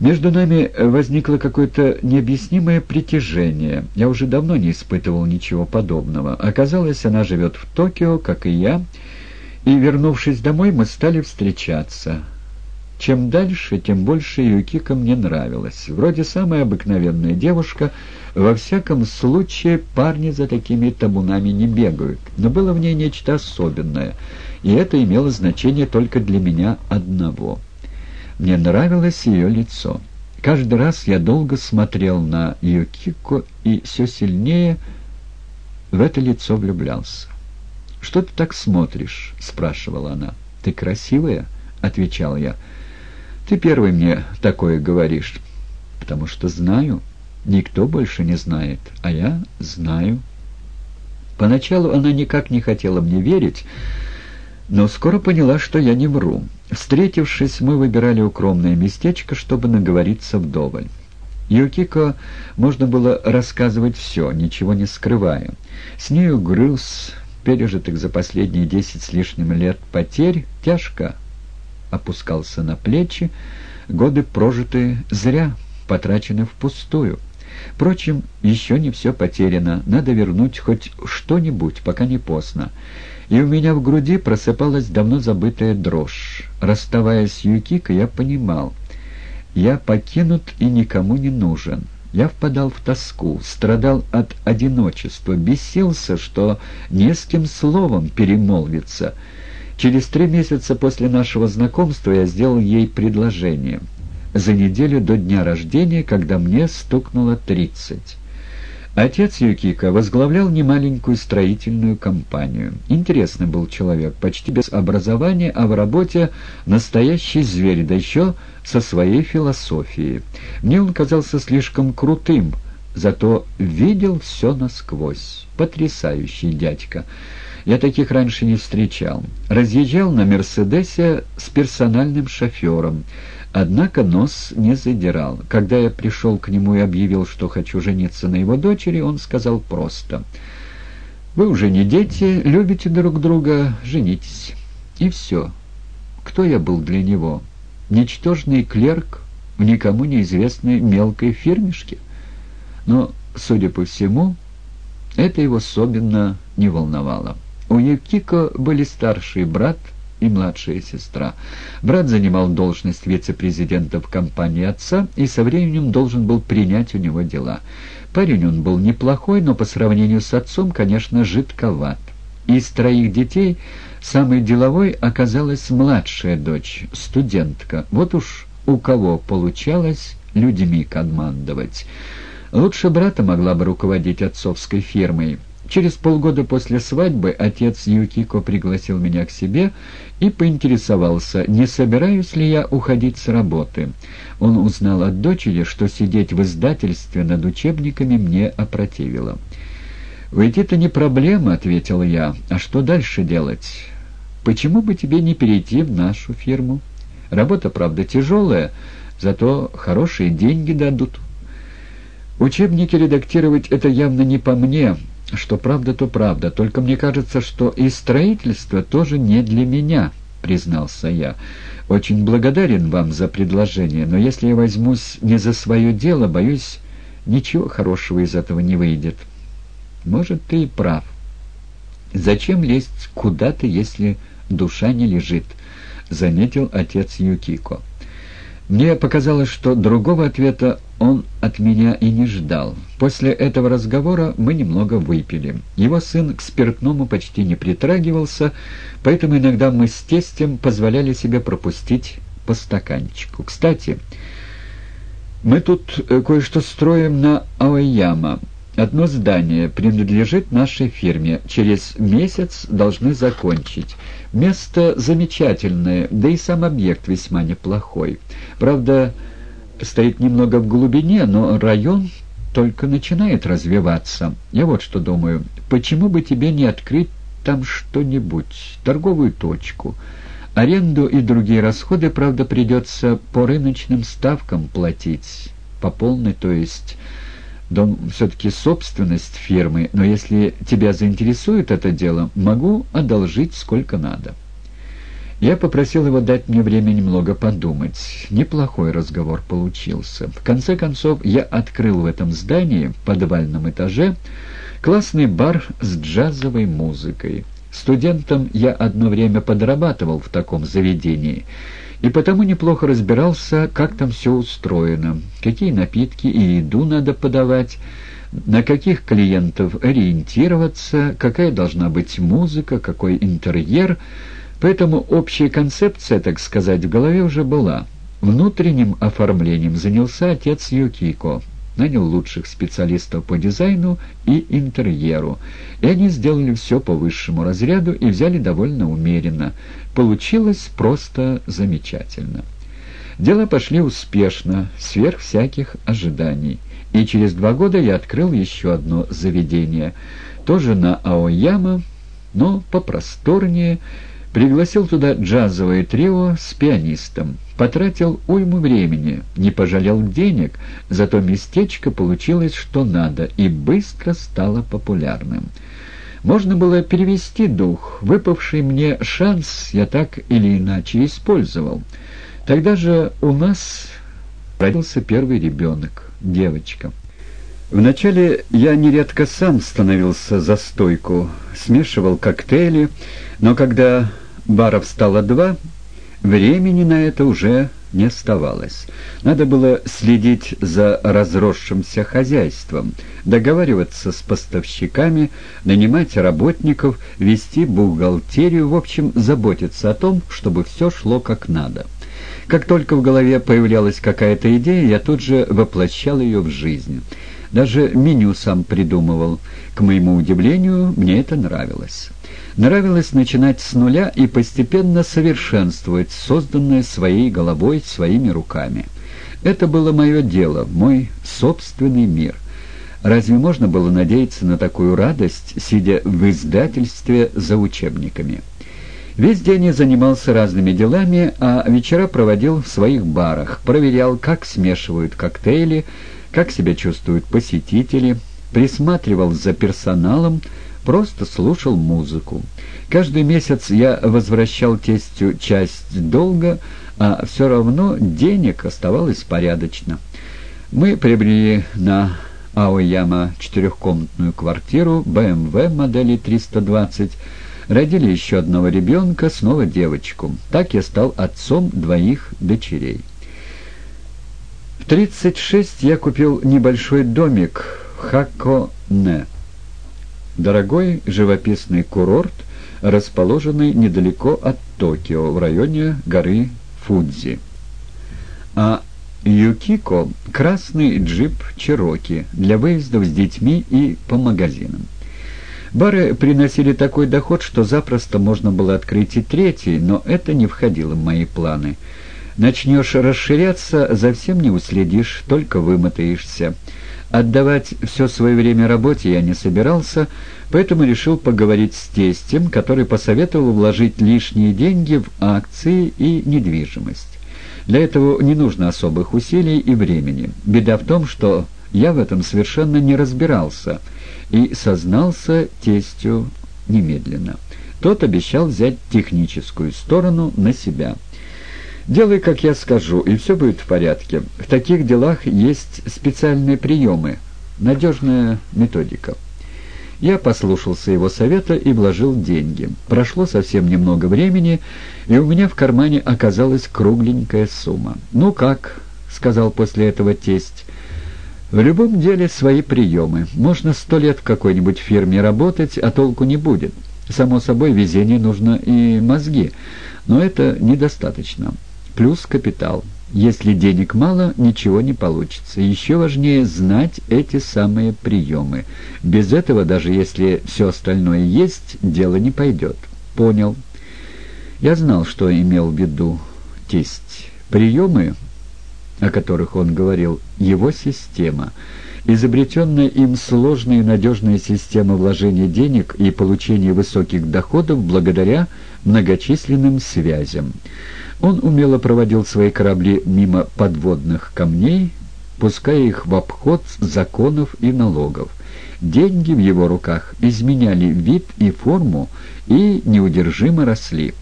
Между нами возникло какое-то необъяснимое притяжение. Я уже давно не испытывал ничего подобного. Оказалось, она живет в Токио, как и я, и, вернувшись домой, мы стали встречаться. Чем дальше, тем больше Юкика мне нравилась. Вроде самая обыкновенная девушка, во всяком случае парни за такими табунами не бегают. Но было в ней нечто особенное, и это имело значение только для меня одного. Мне нравилось ее лицо. Каждый раз я долго смотрел на Юкико и все сильнее в это лицо влюблялся. «Что ты так смотришь?» — спрашивала она. «Ты красивая?» — отвечал я. Ты первый мне такое говоришь, потому что знаю. Никто больше не знает, а я знаю. Поначалу она никак не хотела мне верить, но скоро поняла, что я не вру. Встретившись, мы выбирали укромное местечко, чтобы наговориться вдоволь. Юкико можно было рассказывать все, ничего не скрывая. С нею груз пережитых за последние десять с лишним лет потерь тяжко опускался на плечи, годы прожитые зря, потрачены впустую. Впрочем, еще не все потеряно, надо вернуть хоть что-нибудь, пока не поздно. И у меня в груди просыпалась давно забытая дрожь. Расставаясь с Юкико, я понимал, я покинут и никому не нужен. Я впадал в тоску, страдал от одиночества, бесился, что не с кем словом перемолвиться — Через три месяца после нашего знакомства я сделал ей предложение. За неделю до дня рождения, когда мне стукнуло тридцать. Отец Юкика возглавлял немаленькую строительную компанию. Интересный был человек, почти без образования, а в работе настоящий зверь, да еще со своей философией. Мне он казался слишком крутым, зато видел все насквозь. Потрясающий дядька. Я таких раньше не встречал. Разъезжал на «Мерседесе» с персональным шофером. Однако нос не задирал. Когда я пришел к нему и объявил, что хочу жениться на его дочери, он сказал просто «Вы уже не дети, любите друг друга, женитесь». И все. Кто я был для него? Ничтожный клерк в никому неизвестной мелкой фирмешке? Но, судя по всему, это его особенно не волновало. У Юкико были старший брат и младшая сестра. Брат занимал должность вице-президента в компании отца и со временем должен был принять у него дела. Парень он был неплохой, но по сравнению с отцом, конечно, жидковат. Из троих детей самой деловой оказалась младшая дочь, студентка. Вот уж у кого получалось людьми командовать. Лучше брата могла бы руководить отцовской фирмой. Через полгода после свадьбы отец Юкико пригласил меня к себе и поинтересовался, не собираюсь ли я уходить с работы. Он узнал от дочери, что сидеть в издательстве над учебниками мне опротивило. «Уйти-то не проблема», — ответил я. «А что дальше делать? Почему бы тебе не перейти в нашу фирму? Работа, правда, тяжелая, зато хорошие деньги дадут». Учебники редактировать — это явно не по мне, что правда, то правда. Только мне кажется, что и строительство тоже не для меня, признался я. Очень благодарен вам за предложение, но если я возьмусь не за свое дело, боюсь, ничего хорошего из этого не выйдет. Может, ты и прав. Зачем лезть куда-то, если душа не лежит? Заметил отец Юкико. Мне показалось, что другого ответа он от меня и не ждал. После этого разговора мы немного выпили. Его сын к спиртному почти не притрагивался, поэтому иногда мы с тестем позволяли себе пропустить по стаканчику. Кстати, мы тут э, кое-что строим на Аояма. Одно здание принадлежит нашей фирме. Через месяц должны закончить. Место замечательное, да и сам объект весьма неплохой. Правда, стоит немного в глубине, но район только начинает развиваться. Я вот что думаю, почему бы тебе не открыть там что-нибудь, торговую точку? Аренду и другие расходы, правда, придется по рыночным ставкам платить, по полной, то есть... Дом все-таки собственность фирмы, но если тебя заинтересует это дело, могу одолжить сколько надо». Я попросил его дать мне время немного подумать. Неплохой разговор получился. В конце концов, я открыл в этом здании, в подвальном этаже, классный бар с джазовой музыкой. Студентом я одно время подрабатывал в таком заведении, и потому неплохо разбирался, как там все устроено, какие напитки и еду надо подавать, на каких клиентов ориентироваться, какая должна быть музыка, какой интерьер — Поэтому общая концепция, так сказать, в голове уже была. Внутренним оформлением занялся отец Юкико, нанял лучших специалистов по дизайну и интерьеру, и они сделали все по высшему разряду и взяли довольно умеренно. Получилось просто замечательно. Дела пошли успешно, сверх всяких ожиданий. И через два года я открыл еще одно заведение, тоже на Аояма, но попросторнее, Пригласил туда джазовое трио с пианистом. Потратил уйму времени, не пожалел денег, зато местечко получилось что надо и быстро стало популярным. Можно было перевести дух. Выпавший мне шанс я так или иначе использовал. Тогда же у нас родился первый ребенок, девочка. Вначале я нередко сам становился за стойку, смешивал коктейли, но когда баров стало два, времени на это уже не оставалось. Надо было следить за разросшимся хозяйством, договариваться с поставщиками, нанимать работников, вести бухгалтерию, в общем, заботиться о том, чтобы все шло как надо. Как только в голове появлялась какая-то идея, я тут же воплощал ее в жизнь. Даже меню сам придумывал. К моему удивлению, мне это нравилось. Нравилось начинать с нуля и постепенно совершенствовать созданное своей головой, своими руками. Это было мое дело, мой собственный мир. Разве можно было надеяться на такую радость, сидя в издательстве за учебниками? Весь день я занимался разными делами, а вечера проводил в своих барах, проверял, как смешивают коктейли, как себя чувствуют посетители, присматривал за персоналом, просто слушал музыку. Каждый месяц я возвращал тестю часть долга, а все равно денег оставалось порядочно. Мы приобрели на Аояма четырехкомнатную квартиру, БМВ модели 320, родили еще одного ребенка, снова девочку. Так я стал отцом двоих дочерей. В 36 я купил небольшой домик в Хаконе. Дорогой живописный курорт, расположенный недалеко от Токио, в районе горы Фудзи. А Юкико — красный джип Чироки для выездов с детьми и по магазинам. Бары приносили такой доход, что запросто можно было открыть и третий, но это не входило в мои планы — Начнешь расширяться, за всем не уследишь, только вымотаешься. Отдавать все свое время работе я не собирался, поэтому решил поговорить с тестем, который посоветовал вложить лишние деньги в акции и недвижимость. Для этого не нужно особых усилий и времени. Беда в том, что я в этом совершенно не разбирался и сознался тестю немедленно. Тот обещал взять техническую сторону на себя. Делай, как я скажу, и все будет в порядке. В таких делах есть специальные приемы, надежная методика. Я послушался его совета и вложил деньги. Прошло совсем немного времени, и у меня в кармане оказалась кругленькая сумма. «Ну как?» — сказал после этого тесть. «В любом деле свои приемы. Можно сто лет в какой-нибудь фирме работать, а толку не будет. Само собой, везение нужно и мозги, но это недостаточно плюс капитал. Если денег мало, ничего не получится. Еще важнее знать эти самые приемы. Без этого, даже если все остальное есть, дело не пойдет. Понял. Я знал, что имел в виду тесть. Приемы, о которых он говорил, его система. Изобретенная им сложная и надежная система вложения денег и получения высоких доходов благодаря многочисленным связям. Он умело проводил свои корабли мимо подводных камней, пуская их в обход законов и налогов. Деньги в его руках изменяли вид и форму и неудержимо росли.